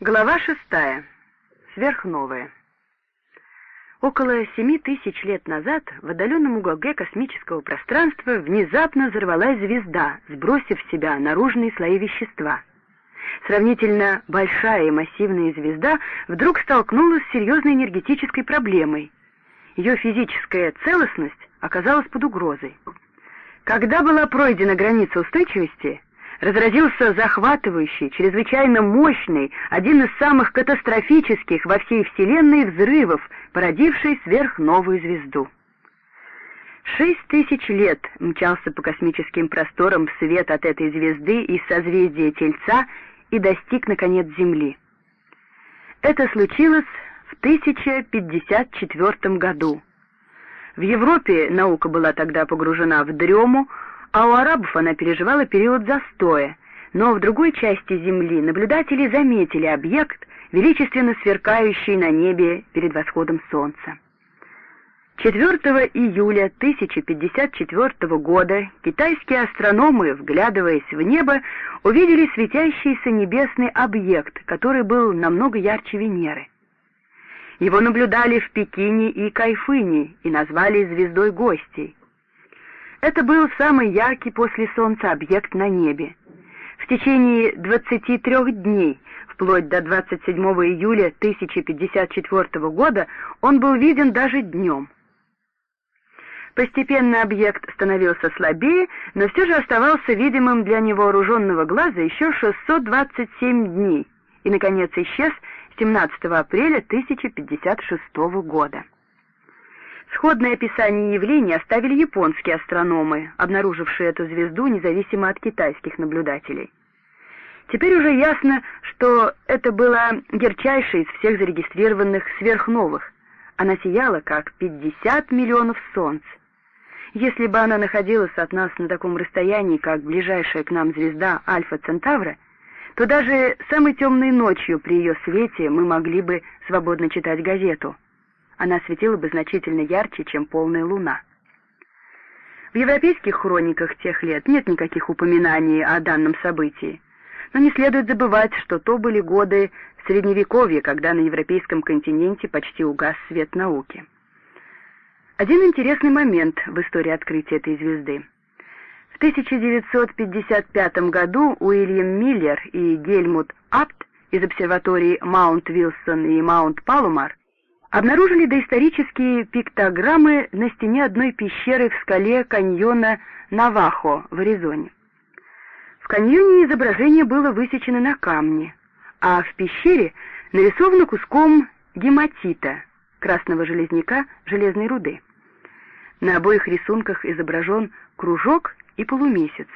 Глава шестая. Сверхновая. Около семи тысяч лет назад в отдаленном уголке космического пространства внезапно взорвалась звезда, сбросив в себя наружные слои вещества. Сравнительно большая и массивная звезда вдруг столкнулась с серьезной энергетической проблемой. Ее физическая целостность оказалась под угрозой. Когда была пройдена граница устойчивости, разразился захватывающий, чрезвычайно мощный, один из самых катастрофических во всей Вселенной взрывов, породивший сверхновую звезду. Шесть тысяч лет мчался по космическим просторам свет от этой звезды из созвездия Тельца и достиг, наконец, Земли. Это случилось в 1054 году. В Европе наука была тогда погружена в дрему, а у арабов она переживала период застоя, но в другой части Земли наблюдатели заметили объект, величественно сверкающий на небе перед восходом солнца. 4 июля 1054 года китайские астрономы, вглядываясь в небо, увидели светящийся небесный объект, который был намного ярче Венеры. Его наблюдали в Пекине и Кайфыне и назвали звездой гостей. Это был самый яркий после Солнца объект на небе. В течение 23 дней, вплоть до 27 июля 1054 года, он был виден даже днем. Постепенно объект становился слабее, но все же оставался видимым для невооруженного глаза еще 627 дней и, наконец, исчез 17 апреля 1056 года. Сходное описание явления оставили японские астрономы, обнаружившие эту звезду независимо от китайских наблюдателей. Теперь уже ясно, что это была ярчайшая из всех зарегистрированных сверхновых. Она сияла как 50 миллионов солнц. Если бы она находилась от нас на таком расстоянии, как ближайшая к нам звезда Альфа Центавра, то даже самой темной ночью при ее свете мы могли бы свободно читать газету — она светила бы значительно ярче, чем полная луна. В европейских хрониках тех лет нет никаких упоминаний о данном событии, но не следует забывать, что то были годы Средневековья, когда на европейском континенте почти угас свет науки. Один интересный момент в истории открытия этой звезды. В 1955 году Уильям Миллер и Гельмут Апт из обсерватории Маунт-Вилсон и Маунт-Паломар обнаружили доисторические пиктограммы на стене одной пещеры в скале каньона Навахо в Аризоне. В каньоне изображение было высечено на камне, а в пещере нарисовано куском гематита, красного железняка железной руды. На обоих рисунках изображен кружок и полумесяц.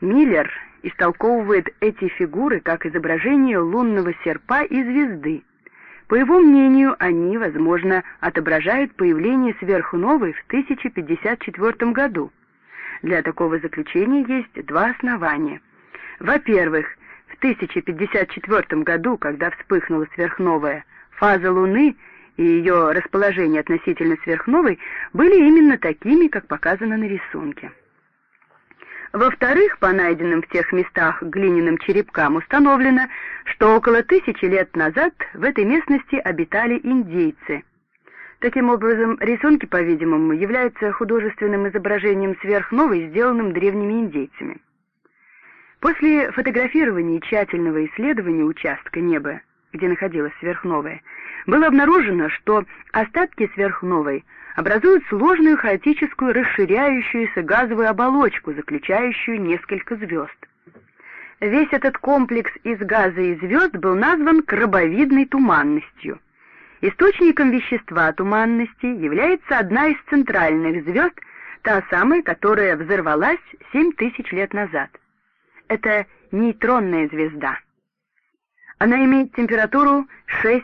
Миллер истолковывает эти фигуры как изображение лунного серпа и звезды, по его мнению, они, возможно, отображают появление сверхновой в 1054 году. Для такого заключения есть два основания. Во-первых, в 1054 году, когда вспыхнула сверхновая, фаза Луны и ее расположение относительно сверхновой были именно такими, как показано на рисунке. Во-вторых, по найденным в тех местах глиняным черепкам установлено, что около тысячи лет назад в этой местности обитали индейцы. Таким образом, рисунки, по-видимому, являются художественным изображением сверхновой, сделанным древними индейцами. После фотографирования и тщательного исследования участка неба, где находилась сверхновая, было обнаружено, что остатки сверхновой – образуют сложную хаотическую расширяющуюся газовую оболочку, заключающую несколько звезд. Весь этот комплекс из газа и звезд был назван крабовидной туманностью. Источником вещества туманности является одна из центральных звезд, та самая, которая взорвалась 7 тысяч лет назад. Это нейтронная звезда. Она имеет температуру 6-7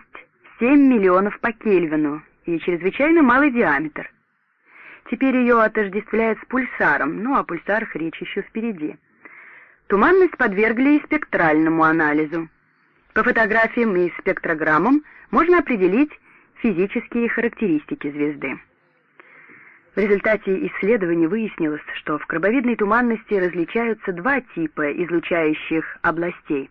миллионов по Кельвину и чрезвычайно малый диаметр. Теперь ее отождествляют с пульсаром, ну о пульсарах речь еще впереди. Туманность подвергли и спектральному анализу. По фотографиям и спектрограммам можно определить физические характеристики звезды. В результате исследований выяснилось, что в крабовидной туманности различаются два типа излучающих областей.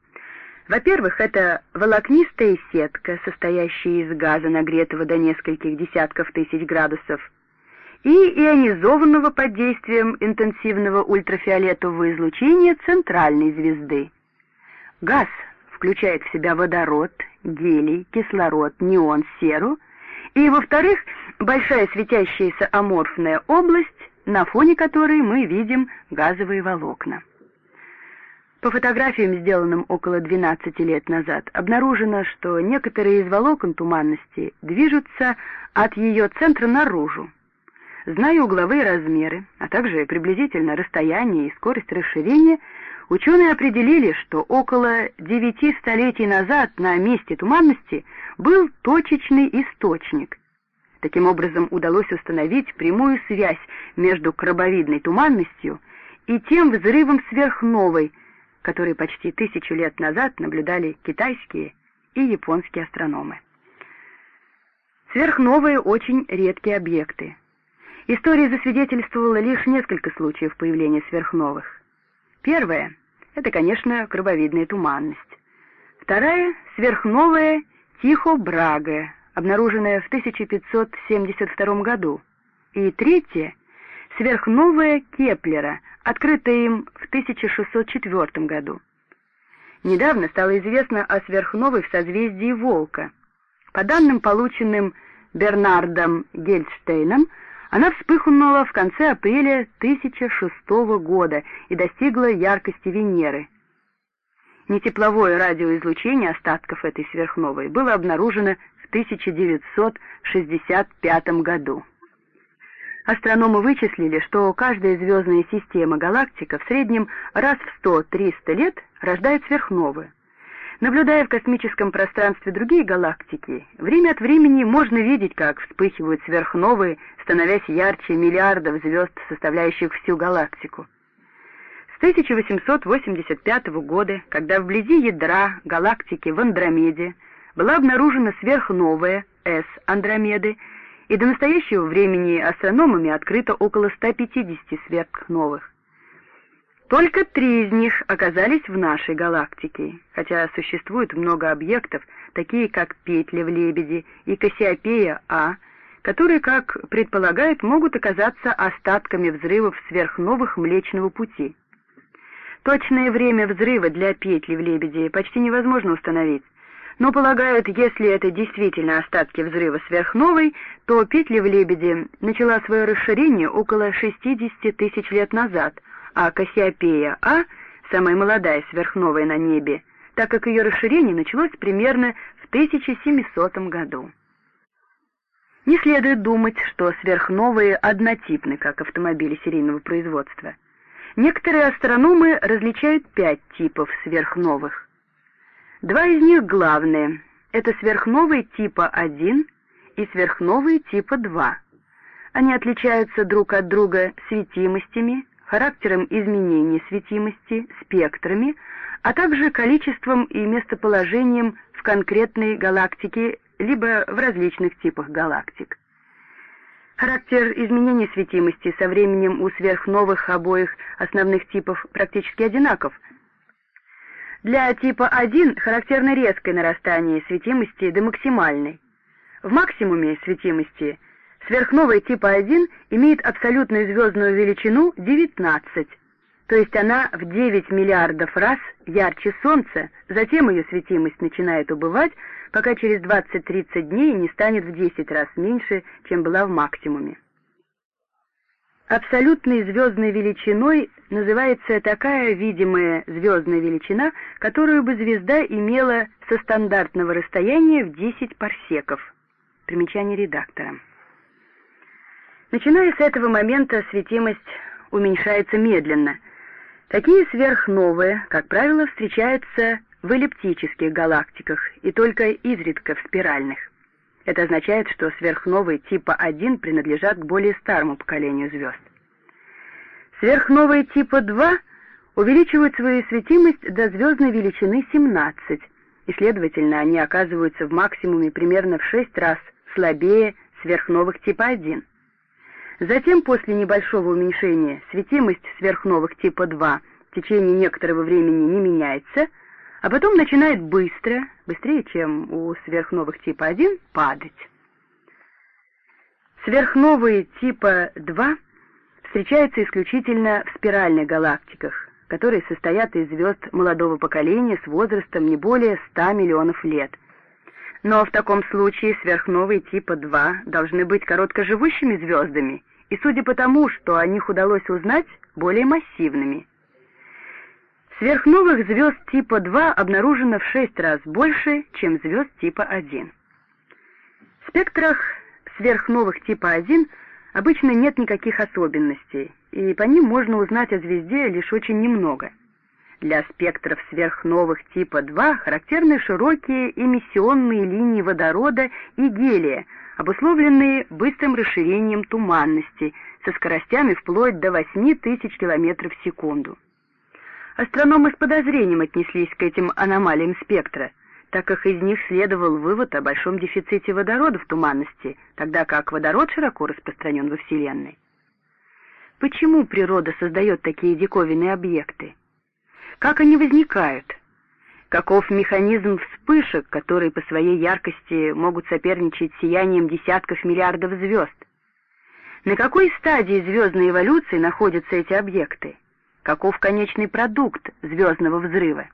Во-первых, это волокнистая сетка, состоящая из газа, нагретого до нескольких десятков тысяч градусов, и ионизованного под действием интенсивного ультрафиолетового излучения центральной звезды. Газ включает в себя водород, гелий, кислород, неон, серу, и, во-вторых, большая светящаяся аморфная область, на фоне которой мы видим газовые волокна. По фотографиям, сделанным около 12 лет назад, обнаружено, что некоторые из волокон туманности движутся от ее центра наружу. Зная угловые размеры, а также приблизительно расстояние и скорость расширения, ученые определили, что около девяти столетий назад на месте туманности был точечный источник. Таким образом удалось установить прямую связь между крабовидной туманностью и тем взрывом сверхновой, который почти тысячу лет назад наблюдали китайские и японские астрономы. Сверхновые очень редкие объекты. История засвидетельствовала лишь несколько случаев появления сверхновых. Первое — это, конечно, крабовидная туманность. Вторая — сверхновая Тихо-Брага, обнаруженная в 1572 году. И третье — сверхновая Кеплера, открытая им в 1604 году. Недавно стало известно о сверхновой в созвездии Волка. По данным, полученным Бернардом Гельдштейном, она вспыхнула в конце апреля 1006 года и достигла яркости Венеры. Нетепловое радиоизлучение остатков этой сверхновой было обнаружено в 1965 году. Астрономы вычислили, что каждая звездная система галактика в среднем раз в 100-300 лет рождает сверхновые. Наблюдая в космическом пространстве другие галактики, время от времени можно видеть, как вспыхивают сверхновые, становясь ярче миллиардов звезд, составляющих всю галактику. С 1885 года, когда вблизи ядра галактики в Андромеде была обнаружена сверхновая С Андромеды, и до настоящего времени астрономами открыто около 150 сверхновых. Только три из них оказались в нашей галактике, хотя существует много объектов, такие как петли в Лебеди и Кассиопея-А, которые, как предполагают, могут оказаться остатками взрывов сверхновых Млечного Пути. Точное время взрыва для петли в Лебеди почти невозможно установить, но полагают, если это действительно остатки взрыва сверхновой, то петля в Лебеде начала свое расширение около 60 тысяч лет назад, а Кассиопея А, самая молодая сверхновая на небе, так как ее расширение началось примерно в 1700 году. Не следует думать, что сверхновые однотипны, как автомобили серийного производства. Некоторые астрономы различают пять типов сверхновых. Два из них главные — это сверхновые типа 1 и сверхновые типа 2. Они отличаются друг от друга светимостями, характером изменений светимости, спектрами, а также количеством и местоположением в конкретной галактике либо в различных типах галактик. Характер изменения светимости со временем у сверхновых обоих основных типов практически одинаков — для типа 1 характерно резкое нарастание светимости до максимальной. В максимуме светимости сверхновая типа 1 имеет абсолютную звездную величину 19, то есть она в 9 миллиардов раз ярче Солнца, затем ее светимость начинает убывать, пока через 20-30 дней не станет в 10 раз меньше, чем была в максимуме. Абсолютной звездной величиной называется такая видимая звездная величина, которую бы звезда имела со стандартного расстояния в 10 парсеков. Примечание редактора. Начиная с этого момента светимость уменьшается медленно. Такие сверхновые, как правило, встречаются в эллиптических галактиках и только изредка в спиральных. Это означает, что сверхновые типа 1 принадлежат к более старому поколению звезд. Сверхновые типа 2 увеличивают свою светимость до звездной величины 17, и, следовательно, они оказываются в максимуме примерно в 6 раз слабее сверхновых типа 1. Затем, после небольшого уменьшения, светимость сверхновых типа 2 в течение некоторого времени не меняется, а потом начинает быстро, быстрее, чем у сверхновых типа 1, падать. Сверхновые типа 2 встречаются исключительно в спиральных галактиках, которые состоят из звезд молодого поколения с возрастом не более 100 миллионов лет. Но в таком случае сверхновые типа 2 должны быть короткоживущими звездами, и судя по тому, что о них удалось узнать, более массивными. Сверхновых звезд типа 2 обнаружено в 6 раз больше, чем звезд типа 1. В спектрах сверхновых типа 1 обычно нет никаких особенностей, и по ним можно узнать о звезде лишь очень немного. Для спектров сверхновых типа 2 характерны широкие эмиссионные линии водорода и гелия, обусловленные быстрым расширением туманности со скоростями вплоть до 8000 км в секунду. Астрономы с подозрением отнеслись к этим аномалиям спектра, так как из них следовал вывод о большом дефиците водорода в туманности, тогда как водород широко распространен во Вселенной. Почему природа создает такие диковинные объекты? Как они возникают? Каков механизм вспышек, которые по своей яркости могут соперничать с сиянием десятков миллиардов звезд? На какой стадии звездной эволюции находятся эти объекты? Каков конечный продукт звездного взрыва?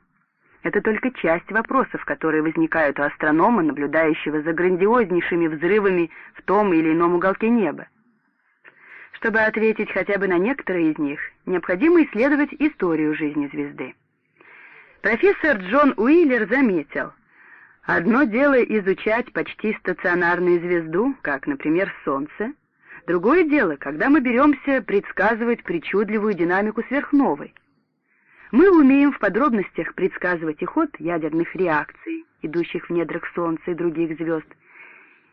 Это только часть вопросов, которые возникают у астронома, наблюдающего за грандиознейшими взрывами в том или ином уголке неба. Чтобы ответить хотя бы на некоторые из них, необходимо исследовать историю жизни звезды. Профессор Джон Уиллер заметил, одно дело изучать почти стационарную звезду, как, например, Солнце, Другое дело, когда мы беремся предсказывать причудливую динамику сверхновой. Мы умеем в подробностях предсказывать и ход ядерных реакций, идущих в недрах Солнца и других звезд,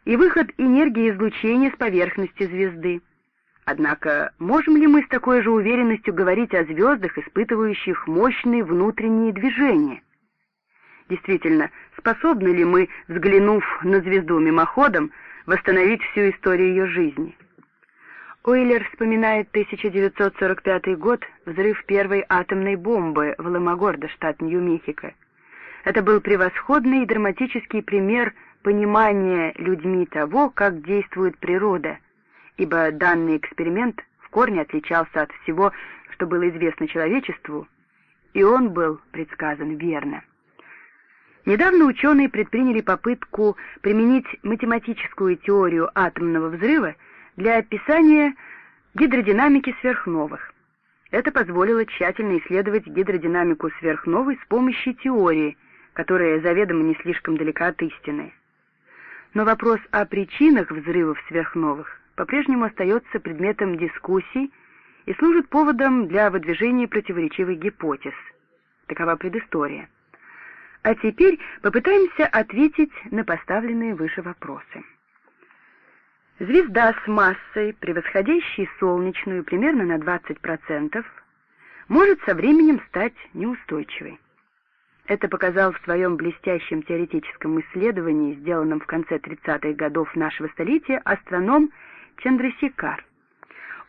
и выход энергии излучения с поверхности звезды. Однако можем ли мы с такой же уверенностью говорить о звездах, испытывающих мощные внутренние движения? Действительно, способны ли мы, взглянув на звезду мимоходом, восстановить всю историю ее жизни? Уиллер вспоминает 1945 год, взрыв первой атомной бомбы в Ламагордо, штат Нью-Мехико. Это был превосходный и драматический пример понимания людьми того, как действует природа, ибо данный эксперимент в корне отличался от всего, что было известно человечеству, и он был предсказан верно. Недавно ученые предприняли попытку применить математическую теорию атомного взрыва для описания гидродинамики сверхновых. Это позволило тщательно исследовать гидродинамику сверхновой с помощью теории, которая заведомо не слишком далека от истины. Но вопрос о причинах взрывов сверхновых по-прежнему остается предметом дискуссий и служит поводом для выдвижения противоречивых гипотез. Такова предыстория. А теперь попытаемся ответить на поставленные выше вопросы. Звезда с массой, превосходящей солнечную примерно на 20%, может со временем стать неустойчивой. Это показал в своем блестящем теоретическом исследовании, сделанном в конце 30-х годов нашего столетия, астроном Чандрасикар.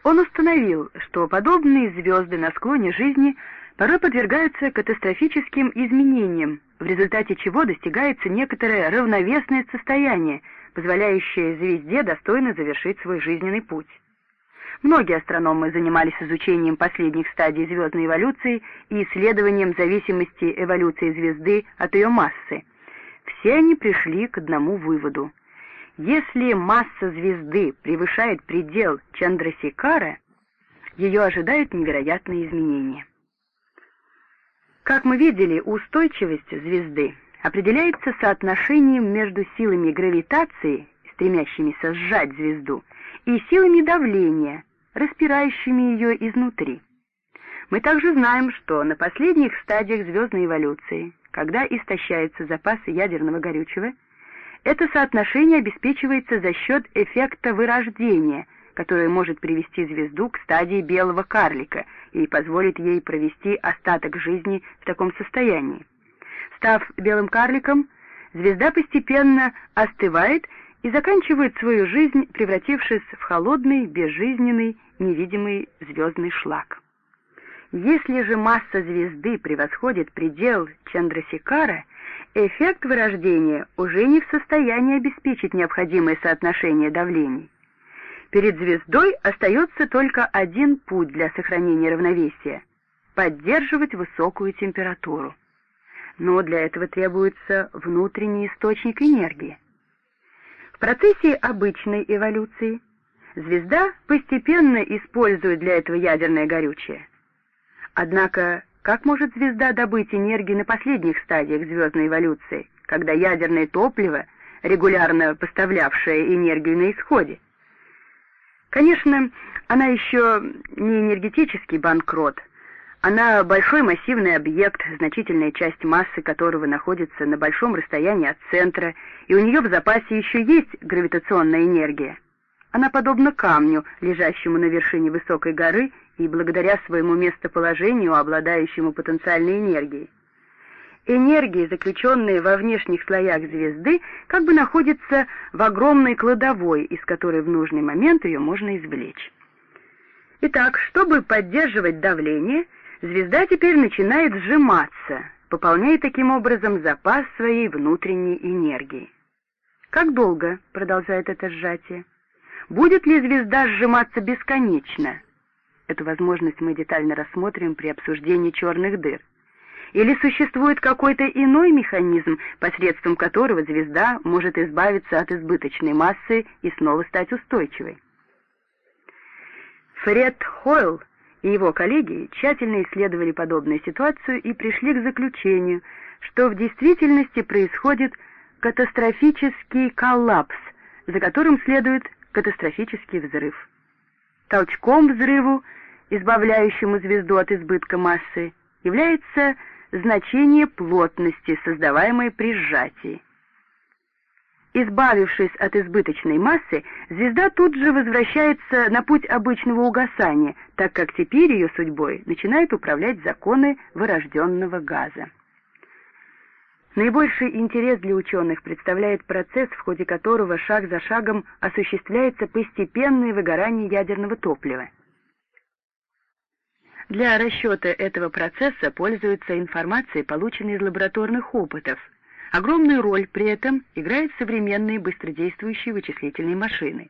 Он установил, что подобные звезды на склоне жизни порой подвергаются катастрофическим изменениям, в результате чего достигается некоторое равновесное состояние – позволяющее звезде достойно завершить свой жизненный путь. Многие астрономы занимались изучением последних стадий звездной эволюции и исследованием зависимости эволюции звезды от ее массы. Все они пришли к одному выводу. Если масса звезды превышает предел Чандрасикара, ее ожидают невероятные изменения. Как мы видели, устойчивость звезды определяется соотношением между силами гравитации, стремящимися сжать звезду, и силами давления, распирающими ее изнутри. Мы также знаем, что на последних стадиях звездной эволюции, когда истощаются запасы ядерного горючего, это соотношение обеспечивается за счет эффекта вырождения, который может привести звезду к стадии белого карлика и позволит ей провести остаток жизни в таком состоянии. Став белым карликом, звезда постепенно остывает и заканчивает свою жизнь, превратившись в холодный, безжизненный, невидимый звездный шлак. Если же масса звезды превосходит предел Чандрасикара, эффект вырождения уже не в состоянии обеспечить необходимое соотношение давлений. Перед звездой остается только один путь для сохранения равновесия — поддерживать высокую температуру. Но для этого требуется внутренний источник энергии. В процессе обычной эволюции звезда постепенно использует для этого ядерное горючее. Однако, как может звезда добыть энергию на последних стадиях звездной эволюции, когда ядерное топливо, регулярно поставлявшее энергию на исходе? Конечно, она еще не энергетический банкрот, она большой массивный объект, значительная часть массы которого находится на большом расстоянии от центра, и у нее в запасе еще есть гравитационная энергия. Она подобна камню, лежащему на вершине высокой горы и благодаря своему местоположению, обладающему потенциальной энергией. Энергия, заключенная во внешних слоях звезды, как бы находится в огромной кладовой, из которой в нужный момент ее можно извлечь. Итак, чтобы поддерживать давление, звезда теперь начинает сжиматься, пополняя таким образом запас своей внутренней энергии. Как долго продолжает это сжатие? Будет ли звезда сжиматься бесконечно? Эту возможность мы детально рассмотрим при обсуждении черных дыр. Или существует какой-то иной механизм, посредством которого звезда может избавиться от избыточной массы и снова стать устойчивой? Фред Хойл и его коллеги тщательно исследовали подобную ситуацию и пришли к заключению, что в действительности происходит катастрофический коллапс, за которым следует катастрофический взрыв. Толчком взрыву, избавляющему звезду от избытка массы, является значение плотности, создаваемой при сжатии. Избавившись от избыточной массы, звезда тут же возвращается на путь обычного угасания, так как теперь ее судьбой начинают управлять законы вырожденного газа. Наибольший интерес для ученых представляет процесс, в ходе которого шаг за шагом осуществляется постепенное выгорание ядерного топлива. Для расчета этого процесса пользуются информацией, полученной из лабораторных опытов – Огромную роль при этом играют современные быстродействующие вычислительные машины.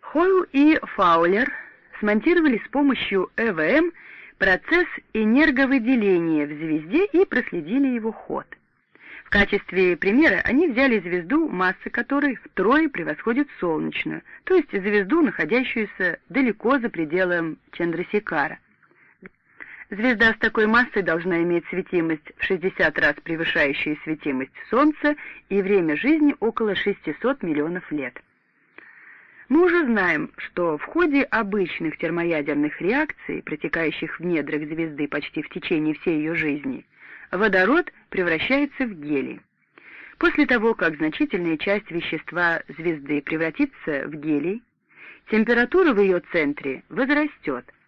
Хойл и Фаулер смонтировали с помощью ЭВМ процесс энерговыделения в звезде и проследили его ход. В качестве примера они взяли звезду, масса которой втрое превосходит солнечную, то есть звезду, находящуюся далеко за пределом Чандрасикара. Звезда с такой массой должна иметь светимость в 60 раз превышающую светимость Солнца и время жизни около 600 миллионов лет. Мы уже знаем, что в ходе обычных термоядерных реакций, протекающих в недрах звезды почти в течение всей ее жизни, водород превращается в гелий. После того, как значительная часть вещества звезды превратится в гелий, температура в ее центре возрастет –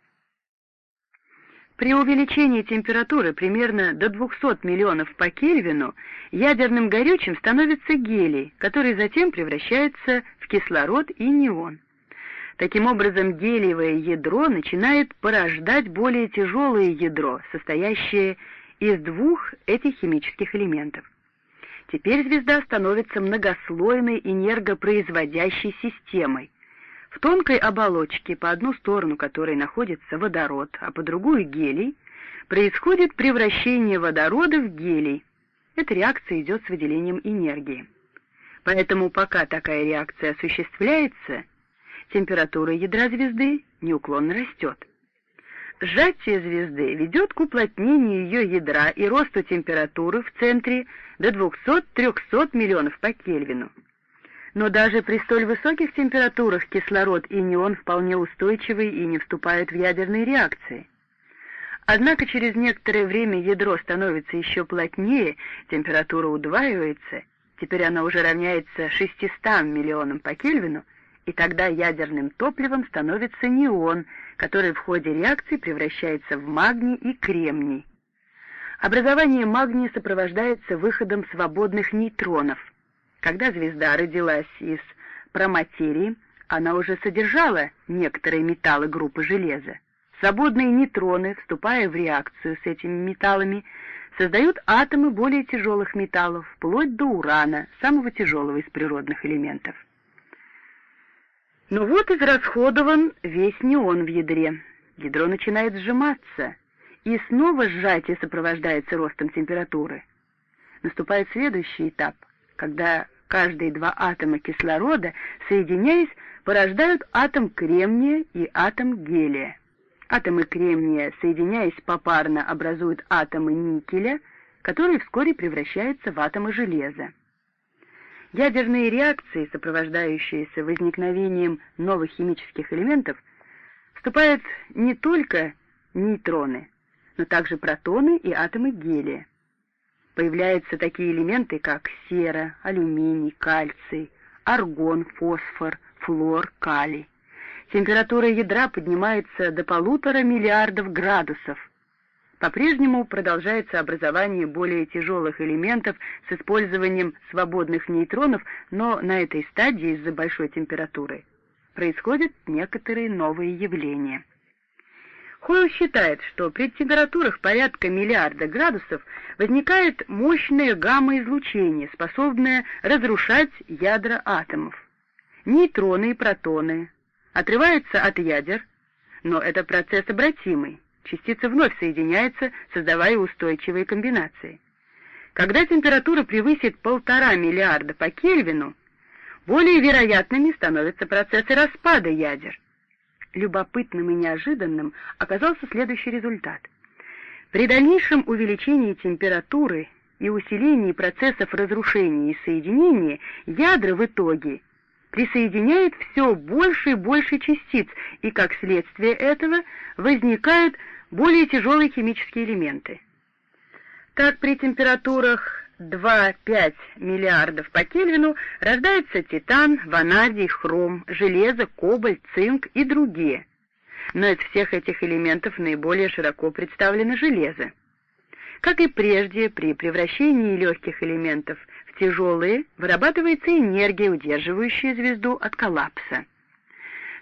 при увеличении температуры примерно до 200 миллионов по Кельвину ядерным горючим становится гелий, который затем превращается в кислород и неон. Таким образом, гелиевое ядро начинает порождать более тяжелое ядро, состоящее из двух этих химических элементов. Теперь звезда становится многослойной энергопроизводящей системой, в тонкой оболочке, по одну сторону которой находится водород, а по другую гелий, происходит превращение водорода в гелий. Эта реакция идет с выделением энергии. Поэтому пока такая реакция осуществляется, температура ядра звезды неуклонно растет. Сжатие звезды ведет к уплотнению ее ядра и росту температуры в центре до 200-300 миллионов по Кельвину но даже при столь высоких температурах кислород и неон вполне устойчивы и не вступают в ядерные реакции. Однако через некоторое время ядро становится еще плотнее, температура удваивается, теперь она уже равняется 600 миллионам по Кельвину, и тогда ядерным топливом становится неон, который в ходе реакции превращается в магний и кремний. Образование магния сопровождается выходом свободных нейтронов – когда звезда родилась из проматерии, она уже содержала некоторые металлы группы железа. Свободные нейтроны, вступая в реакцию с этими металлами, создают атомы более тяжелых металлов, вплоть до урана, самого тяжелого из природных элементов. Ну вот израсходован весь неон в ядре. Ядро начинает сжиматься, и снова сжатие сопровождается ростом температуры. Наступает следующий этап, когда каждые два атома кислорода, соединяясь, порождают атом кремния и атом гелия. Атомы кремния, соединяясь попарно, образуют атомы никеля, которые вскоре превращаются в атомы железа. Ядерные реакции, сопровождающиеся возникновением новых химических элементов, вступают не только нейтроны, но также протоны и атомы гелия. Появляются такие элементы, как сера, алюминий, кальций, аргон, фосфор, флор, калий. Температура ядра поднимается до полутора миллиардов градусов. По-прежнему продолжается образование более тяжелых элементов с использованием свободных нейтронов, но на этой стадии из-за большой температуры происходят некоторые новые явления. Хойл считает, что при температурах порядка миллиарда градусов возникает мощное гамма-излучение, способное разрушать ядра атомов. Нейтроны и протоны отрываются от ядер, но это процесс обратимый. Частицы вновь соединяются, создавая устойчивые комбинации. Когда температура превысит полтора миллиарда по Кельвину, более вероятными становятся процессы распада ядер. Любопытным и неожиданным оказался следующий результат. При дальнейшем увеличении температуры и усилении процессов разрушения и соединения ядра в итоге – присоединяет все больше и больше частиц, и как следствие этого возникают более тяжелые химические элементы. Так при температурах 2-5 миллиардов по Кельвину рождается титан, ванадий, хром, железо, кобальт, цинк и другие. Но из всех этих элементов наиболее широко представлено железо. Как и прежде, при превращении легких элементов в тяжелые вырабатывается энергия, удерживающая звезду от коллапса.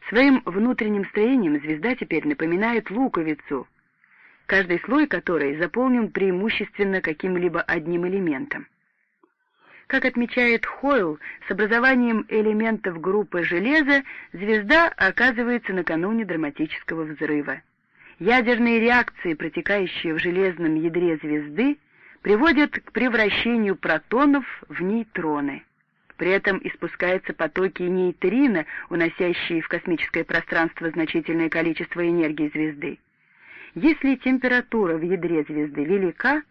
Своим внутренним строением звезда теперь напоминает луковицу, каждый слой которой заполнен преимущественно каким-либо одним элементом. Как отмечает Хойл, с образованием элементов группы железа звезда оказывается накануне драматического взрыва. Ядерные реакции, протекающие в железном ядре звезды, приводят к превращению протонов в нейтроны. При этом испускаются потоки нейтрино, уносящие в космическое пространство значительное количество энергии звезды. Если температура в ядре звезды велика,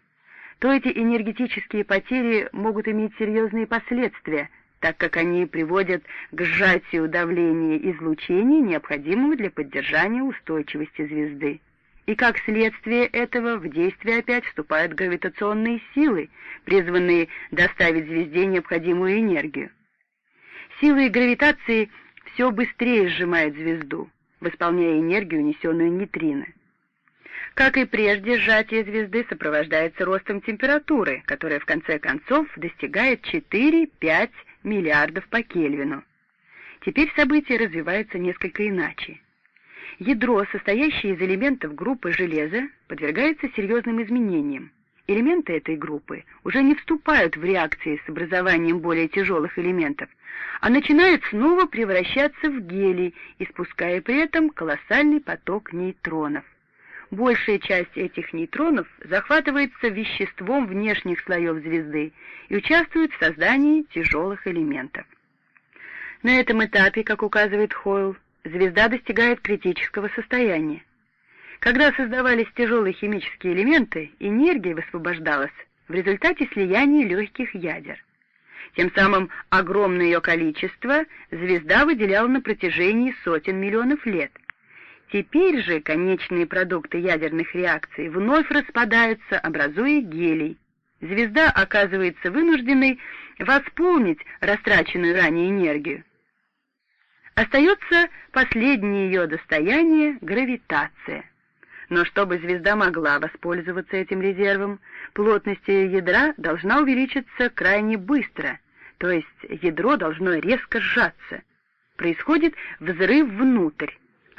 то эти энергетические потери могут иметь серьезные последствия, так как они приводят к сжатию давления излучения, необходимого для поддержания устойчивости звезды. И как следствие этого в действие опять вступают гравитационные силы, призванные доставить звезде необходимую энергию. Силы гравитации все быстрее сжимают звезду, восполняя энергию, унесенную нейтрино. Как и прежде, сжатие звезды сопровождается ростом температуры, которая в конце концов достигает 4-5 миллиардов по Кельвину. Теперь события развиваются несколько иначе. Ядро, состоящее из элементов группы железа, подвергается серьезным изменениям. Элементы этой группы уже не вступают в реакции с образованием более тяжелых элементов, а начинают снова превращаться в гелий, испуская при этом колоссальный поток нейтронов. Большая часть этих нейтронов захватывается веществом внешних слоев звезды и участвует в создании тяжелых элементов. На этом этапе, как указывает Хойл, звезда достигает критического состояния. Когда создавались тяжелые химические элементы, энергия высвобождалась в результате слияния легких ядер. Тем самым огромное ее количество звезда выделяла на протяжении сотен миллионов лет. Теперь же конечные продукты ядерных реакций вновь распадаются, образуя гелий. Звезда оказывается вынужденной восполнить растраченную ранее энергию. Остается последнее ее достояние — гравитация. Но чтобы звезда могла воспользоваться этим резервом, плотность ее ядра должна увеличиться крайне быстро, то есть ядро должно резко сжаться. Происходит взрыв внутрь,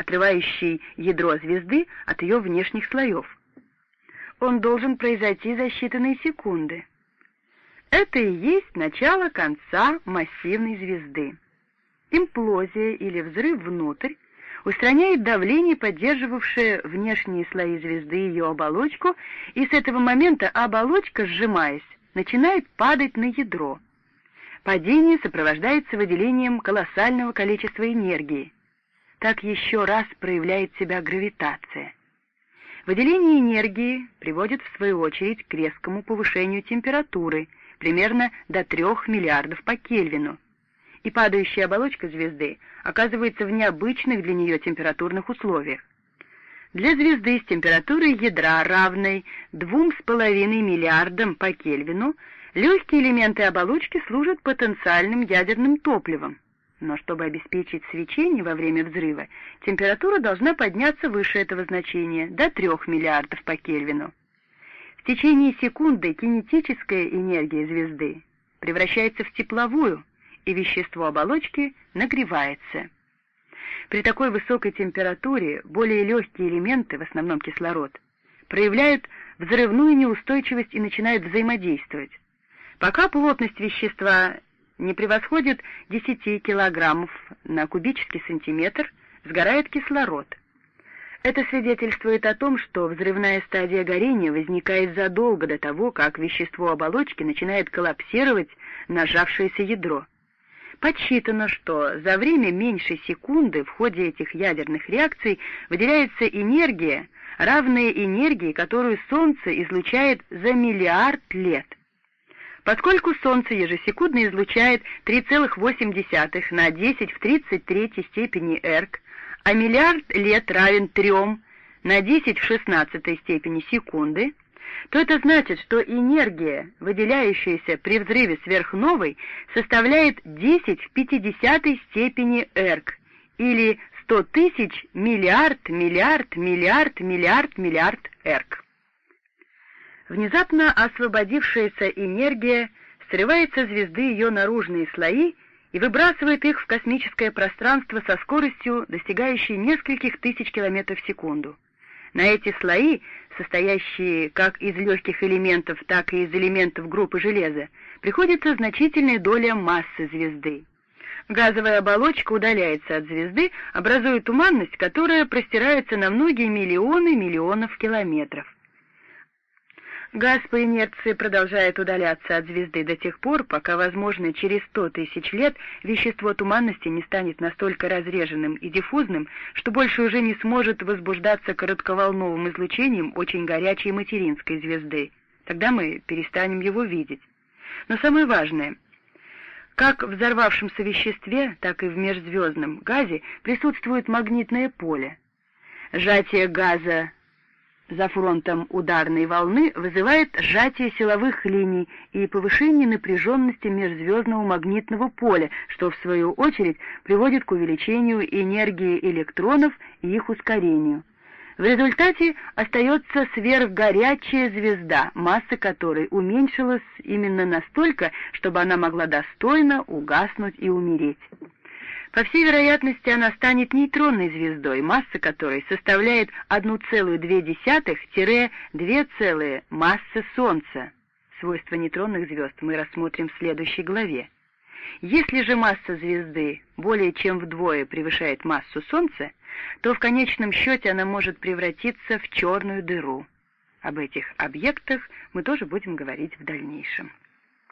отрывающий ядро звезды от ее внешних слоев. Он должен произойти за считанные секунды. Это и есть начало конца массивной звезды. Имплозия или взрыв внутрь устраняет давление, поддерживавшее внешние слои звезды и ее оболочку, и с этого момента оболочка, сжимаясь, начинает падать на ядро. Падение сопровождается выделением колоссального количества энергии. Так еще раз проявляет себя гравитация. Выделение энергии приводит в свою очередь к резкому повышению температуры, примерно до 3 миллиардов по Кельвину, и падающая оболочка звезды оказывается в необычных для нее температурных условиях. Для звезды с температурой ядра, равной 2,5 миллиардам по Кельвину, легкие элементы оболочки служат потенциальным ядерным топливом. Но чтобы обеспечить свечение во время взрыва, температура должна подняться выше этого значения, до 3 миллиардов по Кельвину. В течение секунды кинетическая энергия звезды превращается в тепловую, и вещество оболочки нагревается. При такой высокой температуре более легкие элементы, в основном кислород, проявляют взрывную неустойчивость и начинают взаимодействовать. Пока плотность вещества не превосходит 10 килограммов на кубический сантиметр, сгорает кислород. Это свидетельствует о том, что взрывная стадия горения возникает задолго до того, как вещество оболочки начинает коллапсировать на сжавшееся ядро. Подсчитано, что за время меньшей секунды в ходе этих ядерных реакций выделяется энергия, равная энергии, которую Солнце излучает за миллиард лет. Поскольку Солнце ежесекундно излучает 3,8 на 10 в 33 степени эрк, а миллиард лет равен 3 на 10 в 16 степени секунды, то это значит, что энергия, выделяющаяся при взрыве сверхновой, составляет 10 в 50 степени эрк, или 100 тысяч миллиард, миллиард, миллиард, миллиард, миллиард эрк. Внезапно освободившаяся энергия срывает со звезды ее наружные слои и выбрасывает их в космическое пространство со скоростью, достигающей нескольких тысяч километров в секунду. На эти слои, состоящие как из легких элементов, так и из элементов группы железа, приходится значительная доля массы звезды. Газовая оболочка удаляется от звезды, образуя туманность, которая простирается на многие миллионы миллионов километров. Газ по инерции продолжает удаляться от звезды до тех пор, пока, возможно, через сто тысяч лет вещество туманности не станет настолько разреженным и диффузным, что больше уже не сможет возбуждаться коротковолновым излучением очень горячей материнской звезды. Тогда мы перестанем его видеть. Но самое важное — как в взорвавшемся веществе, так и в межзвездном газе присутствует магнитное поле. Сжатие газа за фронтом ударной волны вызывает сжатие силовых линий и повышение напряженности межзвездного магнитного поля, что в свою очередь приводит к увеличению энергии электронов и их ускорению. В результате остается сверхгорячая звезда, масса которой уменьшилась именно настолько, чтобы она могла достойно угаснуть и умереть. По всей вероятности, она станет нейтронной звездой, масса которой составляет 1,2-2 массы Солнца. Свойства нейтронных звезд мы рассмотрим в следующей главе. Если же масса звезды более чем вдвое превышает массу Солнца, то в конечном счете она может превратиться в черную дыру. Об этих объектах мы тоже будем говорить в дальнейшем.